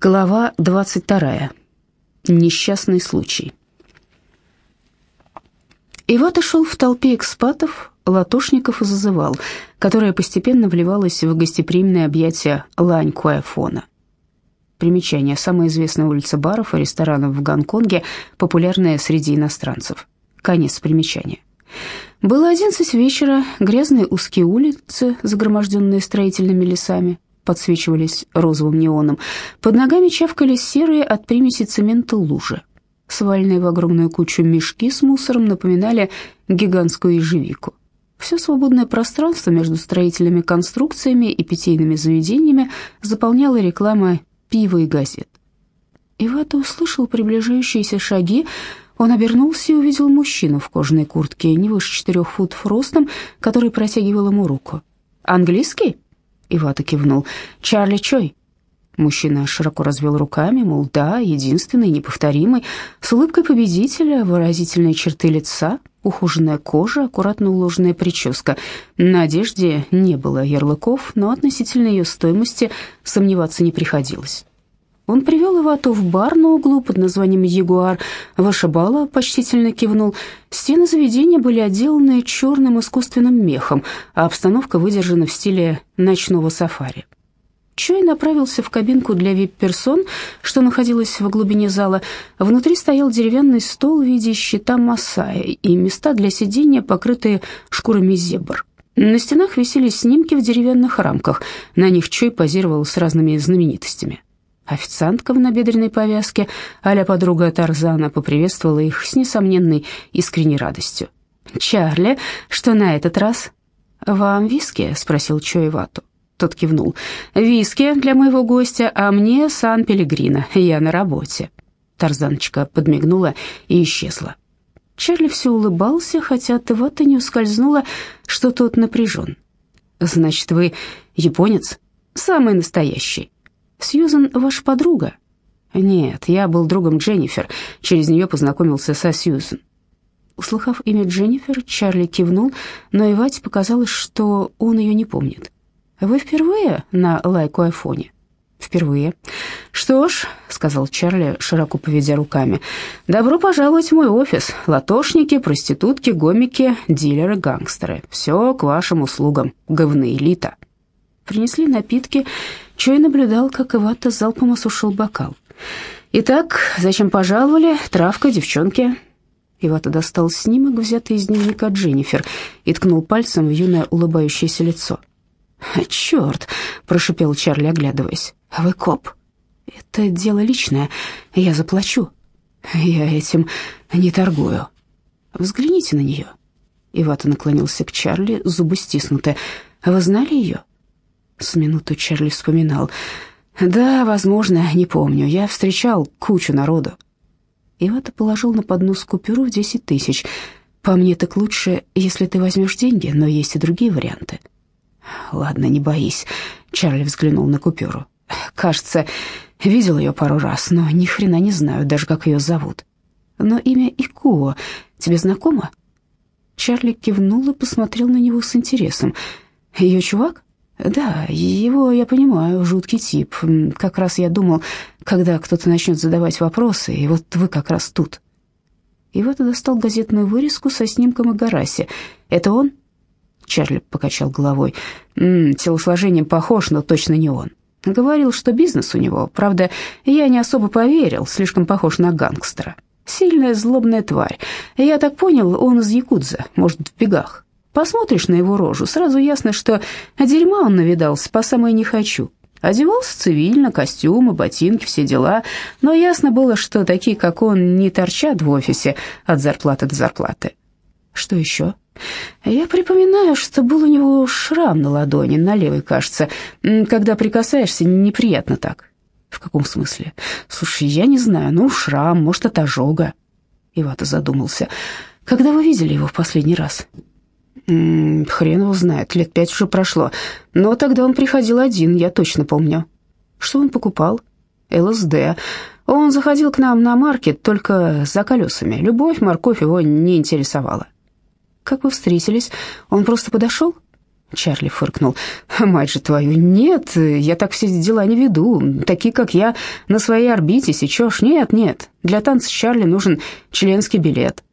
Глава 22. Несчастный случай. Ивата шел в толпе экспатов, латошников и зазывал, которая постепенно вливалась в гостеприимное объятие Лань Куайфона. Примечание. Самая известная улица баров и ресторанов в Гонконге, популярная среди иностранцев. Конец примечания. Было одиннадцать вечера, грязные узкие улицы, загроможденные строительными лесами, подсвечивались розовым неоном. Под ногами чавкали серые от примеси цемента лужи. Сваленные в огромную кучу мешки с мусором напоминали гигантскую ежевику. Все свободное пространство между строительными конструкциями и питейными заведениями заполняла реклама пива и газет. Ивата услышал приближающиеся шаги, он обернулся и увидел мужчину в кожаной куртке, не выше четырех футов ростом, который протягивал ему руку. «Английский?» Ивата кивнул. «Чарли Чой». Мужчина широко развел руками, мол, да, единственный, неповторимый, с улыбкой победителя, выразительные черты лица, ухоженная кожа, аккуратно уложенная прическа. На одежде не было ярлыков, но относительно ее стоимости сомневаться не приходилось. Он привел то в бар на углу под названием «Ягуар». Вышибала почтительно кивнул. Стены заведения были отделаны черным искусственным мехом, а обстановка выдержана в стиле ночного сафари. Чой направился в кабинку для вип-персон, что находилась в глубине зала. Внутри стоял деревянный стол в виде щита Масая и места для сидения, покрытые шкурами зебр. На стенах висели снимки в деревянных рамках. На них Чой позировал с разными знаменитостями. Официантка в набедренной повязке, а подруга Тарзана, поприветствовала их с несомненной искренней радостью. «Чарли, что на этот раз?» «Вам виски?» — спросил Чой Вату. Тот кивнул. «Виски для моего гостя, а мне Сан-Пелегрино, я на работе». Тарзаночка подмигнула и исчезла. Чарли все улыбался, хотя от Ивата не ускользнуло, что тот напряжен. «Значит, вы японец?» «Самый настоящий». Сьюзан ваша подруга?» «Нет, я был другом Дженнифер. Через нее познакомился со Сьюзан». Услыхав имя Дженнифер, Чарли кивнул, но Ивате показалось, что он ее не помнит. «Вы впервые на лайку-айфоне?» «Впервые». «Что ж», — сказал Чарли, широко поведя руками, — «добро пожаловать в мой офис. Латошники, проститутки, гомики, дилеры, гангстеры. Все к вашим услугам, говноэлита». Принесли напитки, Чой наблюдал, как Ивата залпом осушил бокал. «Итак, зачем пожаловали? Травка, девчонки?» Ивата достал снимок, взятый из дневника Дженнифер, и ткнул пальцем в юное улыбающееся лицо. «Черт!» — прошипел Чарли, оглядываясь. «Вы коп. Это дело личное. Я заплачу. Я этим не торгую. Взгляните на нее». Ивата наклонился к Чарли, зубы стиснуты. «Вы знали ее?» С минуту Чарли вспоминал. «Да, возможно, не помню. Я встречал кучу народу». Ивата положил на поднос купюру в десять тысяч. «По мне так лучше, если ты возьмешь деньги, но есть и другие варианты». «Ладно, не боись», — Чарли взглянул на купюру. «Кажется, видел ее пару раз, но ни хрена не знаю даже, как ее зовут. Но имя Икуо тебе знакомо?» Чарли кивнул и посмотрел на него с интересом. «Ее чувак?» Да, его я понимаю, жуткий тип. Как раз я думал, когда кто-то начнет задавать вопросы, и вот вы как раз тут. И вот я достал газетную вырезку со снимком Игараси. Это он? Чарли покачал головой. М -м, телосложением похож, но точно не он. Говорил, что бизнес у него. Правда, я не особо поверил, слишком похож на гангстера. Сильная злобная тварь. Я так понял, он из Якудза, может, в бегах. Посмотришь на его рожу, сразу ясно, что дерьма он навидался по самой не хочу. Одевался цивильно, костюмы, ботинки, все дела, но ясно было, что такие, как он, не торчат в офисе от зарплаты до зарплаты. Что еще? Я припоминаю, что был у него шрам на ладони, на левой, кажется. Когда прикасаешься, неприятно так. В каком смысле? Слушай, я не знаю, ну, шрам, может, от ожога. Ивата задумался. Когда вы видели его в последний раз? М -м, хрен его знает, лет пять уже прошло. Но тогда он приходил один, я точно помню. Что он покупал? ЛСД. Он заходил к нам на маркет только за колесами. Любовь, морковь его не интересовала. Как вы встретились? Он просто подошел? Чарли фыркнул. «Мать же твою, нет, я так все дела не веду. Такие, как я, на своей орбите сечешь. Нет, нет, для танца Чарли нужен членский билет».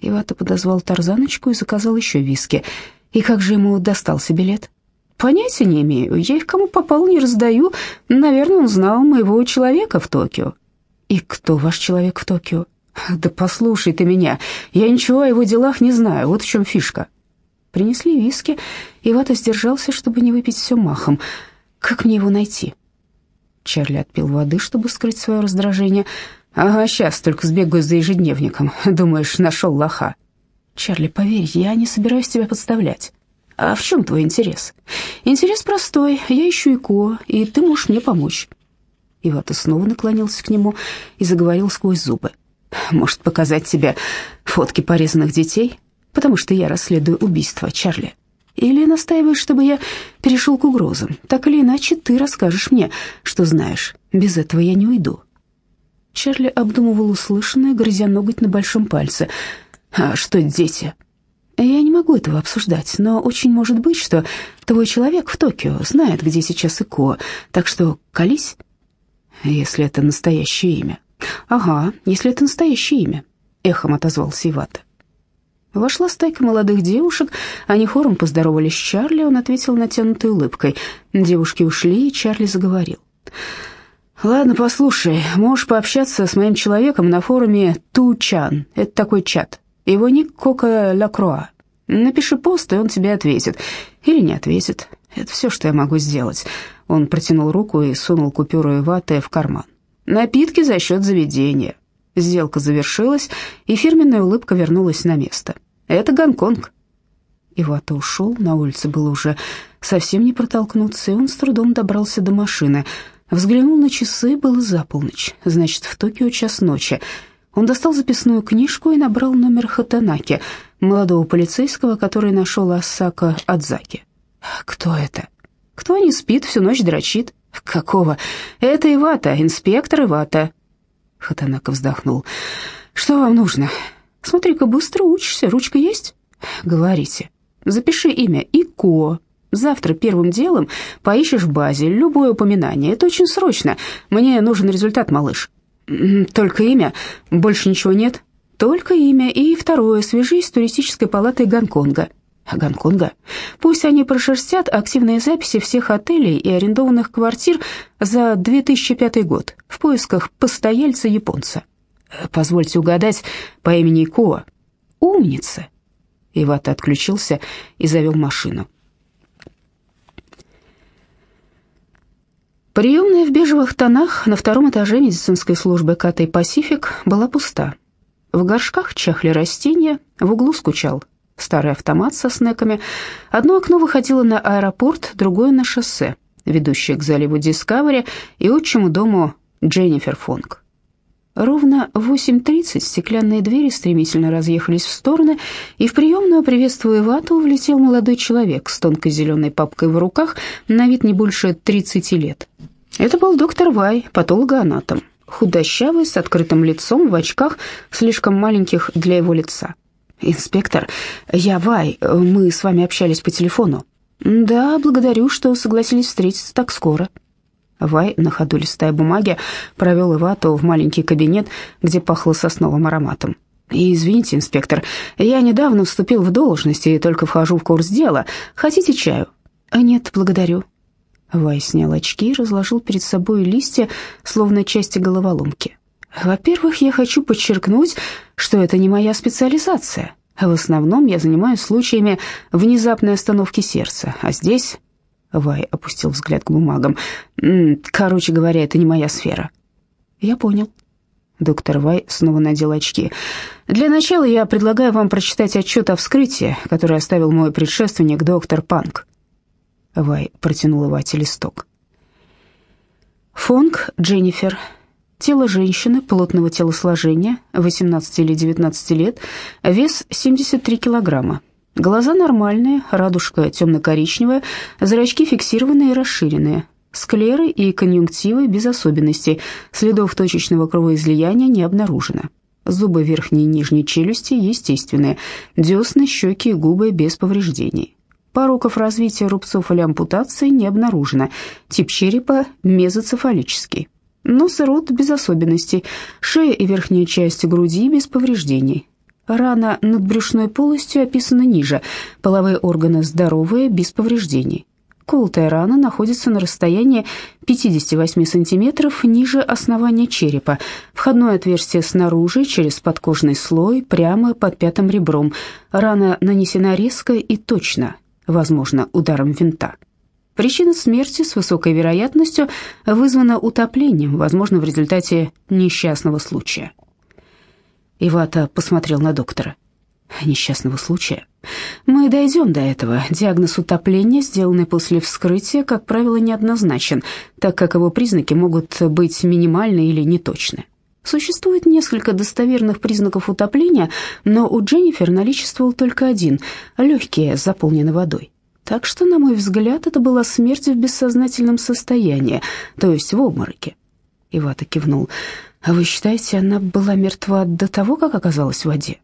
Ивата подозвал Тарзаночку и заказал еще виски. «И как же ему достался билет?» «Понятия не имею. Я их кому попал не раздаю. Наверное, он знал моего человека в Токио». «И кто ваш человек в Токио?» «Да послушай ты меня. Я ничего о его делах не знаю. Вот в чем фишка». Принесли виски, и Вата сдержался, чтобы не выпить все махом. «Как мне его найти?» Чарли отпил воды, чтобы скрыть свое раздражение. «Ага, сейчас только сбегаю за ежедневником. Думаешь, нашел лоха?» «Чарли, поверь, я не собираюсь тебя подставлять». «А в чем твой интерес?» «Интерес простой. Я ищу ИКО, и ты можешь мне помочь». Ивата снова наклонился к нему и заговорил сквозь зубы. «Может, показать тебе фотки порезанных детей?» потому что я расследую убийство Чарли. Или настаиваешь, чтобы я перешел к угрозам? Так или иначе, ты расскажешь мне, что знаешь. Без этого я не уйду». Чарли обдумывал услышанное, грызя ноготь на большом пальце. «А что дети?» «Я не могу этого обсуждать, но очень может быть, что твой человек в Токио знает, где сейчас Ико, так что колись». «Если это настоящее имя». «Ага, если это настоящее имя», — эхом отозвался Ивата. Вошла стайка молодых девушек, они хором поздоровались с Чарли, он ответил натянутой улыбкой. Девушки ушли, и Чарли заговорил. «Ладно, послушай, можешь пообщаться с моим человеком на форуме Тучан. Это такой чат. Его ник Кока Лакроа. Напиши пост, и он тебе ответит. Или не ответит. Это все, что я могу сделать». Он протянул руку и сунул купюру ваты в карман. «Напитки за счет заведения». Сделка завершилась, и фирменная улыбка вернулась на место. «Это Гонконг». Ивата ушел, на улице было уже совсем не протолкнуться, и он с трудом добрался до машины. Взглянул на часы, было за полночь, значит, в Токио час ночи. Он достал записную книжку и набрал номер Хатанаки, молодого полицейского, который нашел Асака Адзаки. «Кто это?» «Кто не спит, всю ночь дрочит?» «Какого?» «Это Ивата, инспектор Ивата. Хатанака вздохнул. «Что вам нужно? Смотри-ка, быстро учишься. Ручка есть?» «Говорите. Запиши имя Ико. Завтра первым делом поищешь в базе любое упоминание. Это очень срочно. Мне нужен результат, малыш». «Только имя? Больше ничего нет?» «Только имя. И второе. Свяжись с туристической палатой Гонконга». Гонконга. Пусть они прошерстят активные записи всех отелей и арендованных квартир за 2005 год в поисках постояльца-японца. Позвольте угадать по имени Коа. Умница. Ивата отключился и завел машину. Приемная в бежевых тонах на втором этаже медицинской службы Катай Пасифик была пуста. В горшках чахли растения, в углу скучал старый автомат со снеками. Одно окно выходило на аэропорт, другое на шоссе, ведущее к заливу Дискавери и отчему дому Дженнифер Фонг. Ровно в 8.30 стеклянные двери стремительно разъехались в стороны, и в приемную, приветствуя вату, влетел молодой человек с тонкой зеленой папкой в руках, на вид не больше 30 лет. Это был доктор Вай, патологоанатом, худощавый, с открытым лицом, в очках, слишком маленьких для его лица. «Инспектор, я Вай, мы с вами общались по телефону». «Да, благодарю, что согласились встретиться так скоро». Вай, на ходу листая бумаги, провел Ивату в маленький кабинет, где пахло сосновым ароматом. И «Извините, инспектор, я недавно вступил в должность и только вхожу в курс дела. Хотите чаю?» «А «Нет, благодарю». Вай снял очки и разложил перед собой листья, словно части головоломки. Во-первых, я хочу подчеркнуть, что это не моя специализация. В основном я занимаюсь случаями внезапной остановки сердца, а здесь Вай опустил взгляд к бумагам. Короче говоря, это не моя сфера. Я понял. Доктор Вай снова надел очки. Для начала я предлагаю вам прочитать отчет о вскрытии, который оставил мой предшественник доктор Панк. Вай протянул Ивате листок. Фонг Дженнифер Тело женщины плотного телосложения, 18 или 19 лет, вес 73 килограмма. Глаза нормальные, радужка темно-коричневая, зрачки фиксированные и расширенные. Склеры и конъюнктивы без особенностей, следов точечного кровоизлияния не обнаружено. Зубы верхней и нижней челюсти естественные, десны, щеки и губы без повреждений. Пороков развития рубцов или ампутации не обнаружено. Тип черепа мезоцефалический. Нос и рот без особенностей. Шея и верхняя часть груди без повреждений. Рана над брюшной полостью описана ниже. Половые органы здоровые, без повреждений. Колотая рана находится на расстоянии 58 см ниже основания черепа. Входное отверстие снаружи, через подкожный слой, прямо под пятым ребром. Рана нанесена резко и точно, возможно, ударом винта. Причина смерти с высокой вероятностью вызвана утоплением, возможно, в результате несчастного случая. Ивата посмотрел на доктора. Несчастного случая? Мы дойдем до этого. Диагноз утопления, сделанный после вскрытия, как правило, неоднозначен, так как его признаки могут быть минимальны или неточны. Существует несколько достоверных признаков утопления, но у Дженнифер наличествовал только один – легкие, заполнены водой. Так что, на мой взгляд, это была смерть в бессознательном состоянии, то есть в обмороке. Ивата кивнул. «А вы считаете, она была мертва до того, как оказалась в воде?»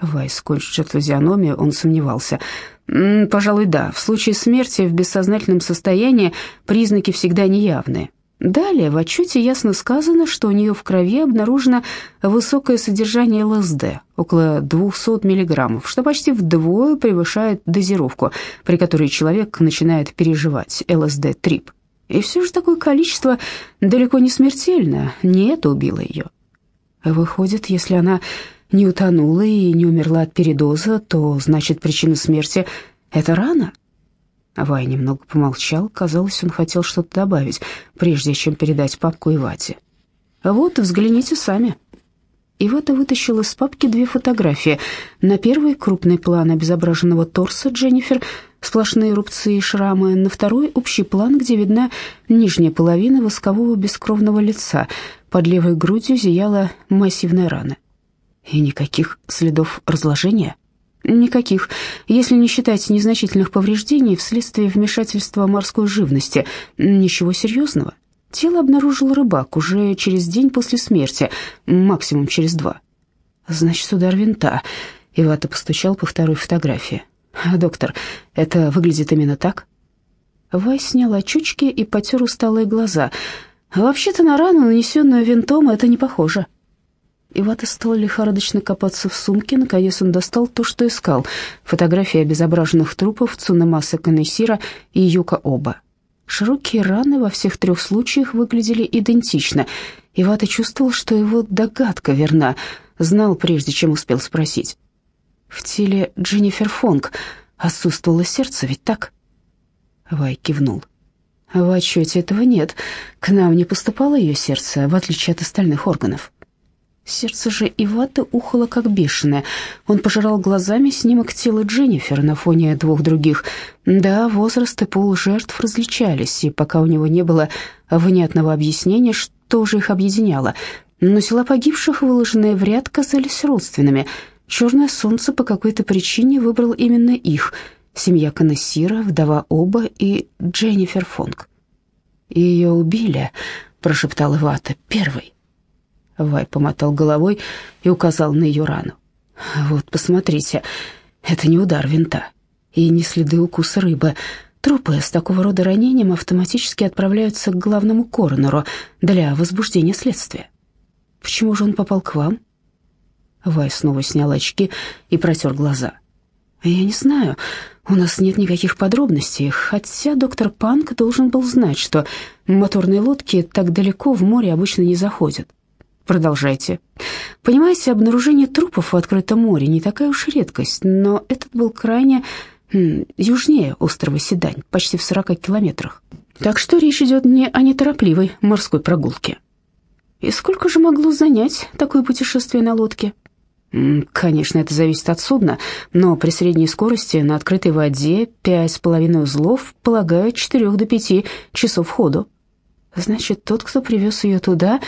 Вайс скончит физиономию, он сомневался. «Пожалуй, да. В случае смерти в бессознательном состоянии признаки всегда неявные. Далее в отчете ясно сказано, что у нее в крови обнаружено высокое содержание ЛСД, около 200 миллиграммов, что почти вдвое превышает дозировку, при которой человек начинает переживать ЛСД-трип. И все же такое количество далеко не смертельно, не это убило ее. Выходит, если она не утонула и не умерла от передоза, то значит причина смерти — это рана?» Вай немного помолчал, казалось, он хотел что-то добавить, прежде чем передать папку Ивате. «Вот, взгляните сами». Ивата вытащил из папки две фотографии. На первой — крупный план обезображенного торса Дженнифер, сплошные рубцы и шрамы. На второй — общий план, где видна нижняя половина воскового бескровного лица. Под левой грудью зияла массивная рана. И никаких следов разложения? Никаких, если не считать незначительных повреждений вследствие вмешательства морской живности. Ничего серьезного. Тело обнаружил рыбак уже через день после смерти, максимум через два. Значит, удар винта. Ивата постучал по второй фотографии. «Доктор, это выглядит именно так?» Вай снял очучки и потер усталые глаза. «Вообще-то на рану, нанесенную винтом, это не похоже». Ивата стал лихорадочно копаться в сумке. Наконец он достал то, что искал. Фотографии обезображенных трупов Цунемаса Канесира и Юка Оба. Широкие раны во всех трех случаях выглядели идентично. Ивата чувствовал, что его догадка верна. Знал, прежде чем успел спросить. В теле Дженнифер Фонг отсутствовало сердце, ведь так? Вай кивнул. В отчете этого нет. К нам не поступало ее сердце, в отличие от остальных органов. Сердце же Иваты ухало как бешеное. Он пожирал глазами снимок тела Дженнифер на фоне двух других. Да, возраст и пол жертв различались, и пока у него не было внятного объяснения, что же их объединяло. Но тела погибших, выложенные в ряд, казались родственными. Черное солнце по какой-то причине выбрал именно их. Семья Канессира, вдова Оба и Дженнифер Фонг. «Ее убили», — прошептал Ивата, — «первый». Вай помотал головой и указал на ее рану. «Вот, посмотрите, это не удар винта и не следы укуса рыбы. Трупы с такого рода ранением автоматически отправляются к главному коронеру для возбуждения следствия. Почему же он попал к вам?» Вай снова снял очки и протер глаза. «Я не знаю, у нас нет никаких подробностей, хотя доктор Панк должен был знать, что моторные лодки так далеко в море обычно не заходят. Продолжайте. Понимаете, обнаружение трупов в открытом море не такая уж редкость, но этот был крайне южнее острова Седань, почти в 40 километрах. Так что речь идет не о неторопливой морской прогулке. И сколько же могло занять такое путешествие на лодке? Конечно, это зависит от судна, но при средней скорости на открытой воде пять с половиной узлов полагают 4 до 5 часов ходу. Значит, тот, кто привез ее туда,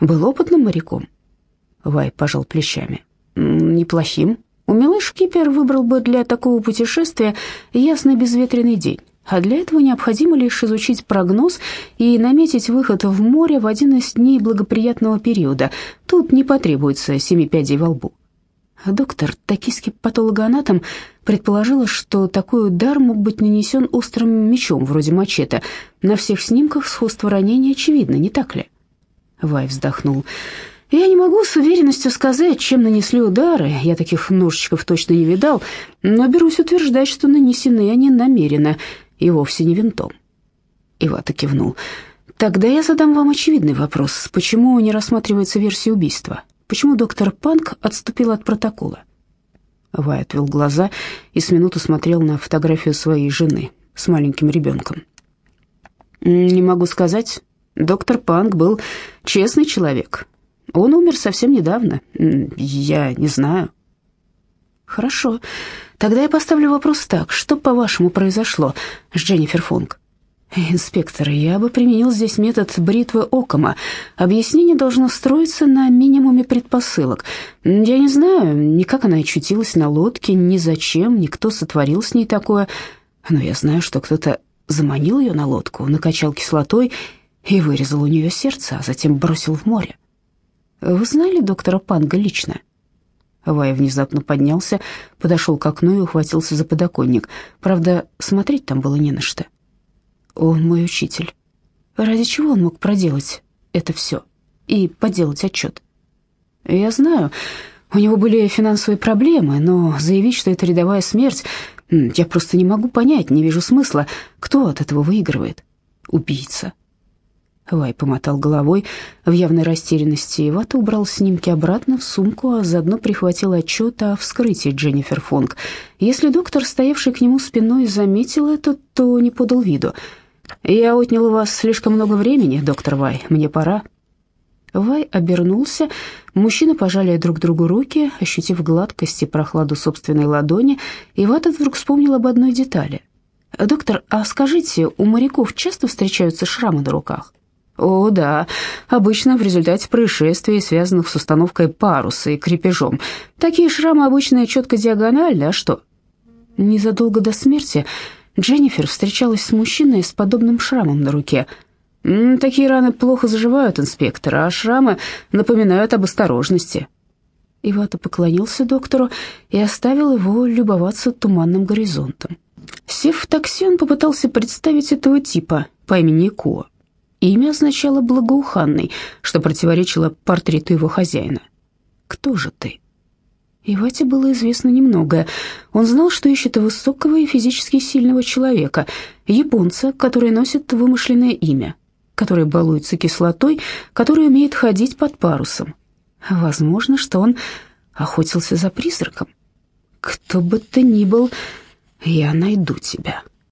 был опытным моряком. Вай пожал плечами. Неплохим. Умелый шкипер выбрал бы для такого путешествия ясный безветренный день. А для этого необходимо лишь изучить прогноз и наметить выход в море в один из дней благоприятного периода. Тут не потребуется семи пядей во лбу. Доктор, токийский патологоанатом, предположила, что такой удар мог быть нанесен острым мечом, вроде мачете. На всех снимках сходство ранения очевидно, не так ли? Вай вздохнул. Я не могу с уверенностью сказать, чем нанесли удары, я таких ножичков точно не видал, но берусь утверждать, что нанесены они намеренно и вовсе не винтом. Ивата кивнул. Тогда я задам вам очевидный вопрос. Почему не рассматривается версия убийства? Почему доктор Панк отступил от протокола? Вай отвел глаза и с минуту смотрел на фотографию своей жены с маленьким ребенком. «Не могу сказать. Доктор Панк был честный человек. Он умер совсем недавно. Я не знаю». «Хорошо. Тогда я поставлю вопрос так. Что, по-вашему, произошло с Дженнифер Фонг?» «Инспектор, я бы применил здесь метод бритвы Окома. Объяснение должно строиться на минимуме предпосылок. Я не знаю, ни как она очутилась на лодке, ни зачем, ни кто сотворил с ней такое. Но я знаю, что кто-то заманил ее на лодку, накачал кислотой и вырезал у нее сердце, а затем бросил в море. Вы знали доктора Панга лично?» Вай внезапно поднялся, подошел к окну и ухватился за подоконник. Правда, смотреть там было не на что. Он мой учитель. Ради чего он мог проделать это все и поделать отчет? Я знаю, у него были финансовые проблемы, но заявить, что это рядовая смерть, я просто не могу понять, не вижу смысла. Кто от этого выигрывает? Убийца. Вай помотал головой в явной растерянности, и Вата убрал снимки обратно в сумку, а заодно прихватил отчет о вскрытии Дженнифер Фонг. Если доктор, стоявший к нему спиной, заметил это, то не подал виду — «Я отнял у вас слишком много времени, доктор Вай, мне пора». Вай обернулся, мужчины пожали друг другу руки, ощутив гладкость и прохладу собственной ладони, и Ватт вдруг вспомнил об одной детали. «Доктор, а скажите, у моряков часто встречаются шрамы на руках?» «О, да, обычно в результате происшествий, связанных с установкой паруса и крепежом. Такие шрамы обычно четко диагональны, а что?» Незадолго до смерти Дженнифер встречалась с мужчиной с подобным шрамом на руке. «Такие раны плохо заживают, инспектор, а шрамы напоминают об осторожности». Ивата поклонился доктору и оставил его любоваться туманным горизонтом. Сев в такси, он попытался представить этого типа по имени Ко. Имя означало «благоуханный», что противоречило портрету его хозяина. «Кто же ты?» Ивате было известно немногое. Он знал, что ищет высокого и физически сильного человека, японца, который носит вымышленное имя, который балуется кислотой, который умеет ходить под парусом. Возможно, что он охотился за призраком. Кто бы ты ни был, я найду тебя.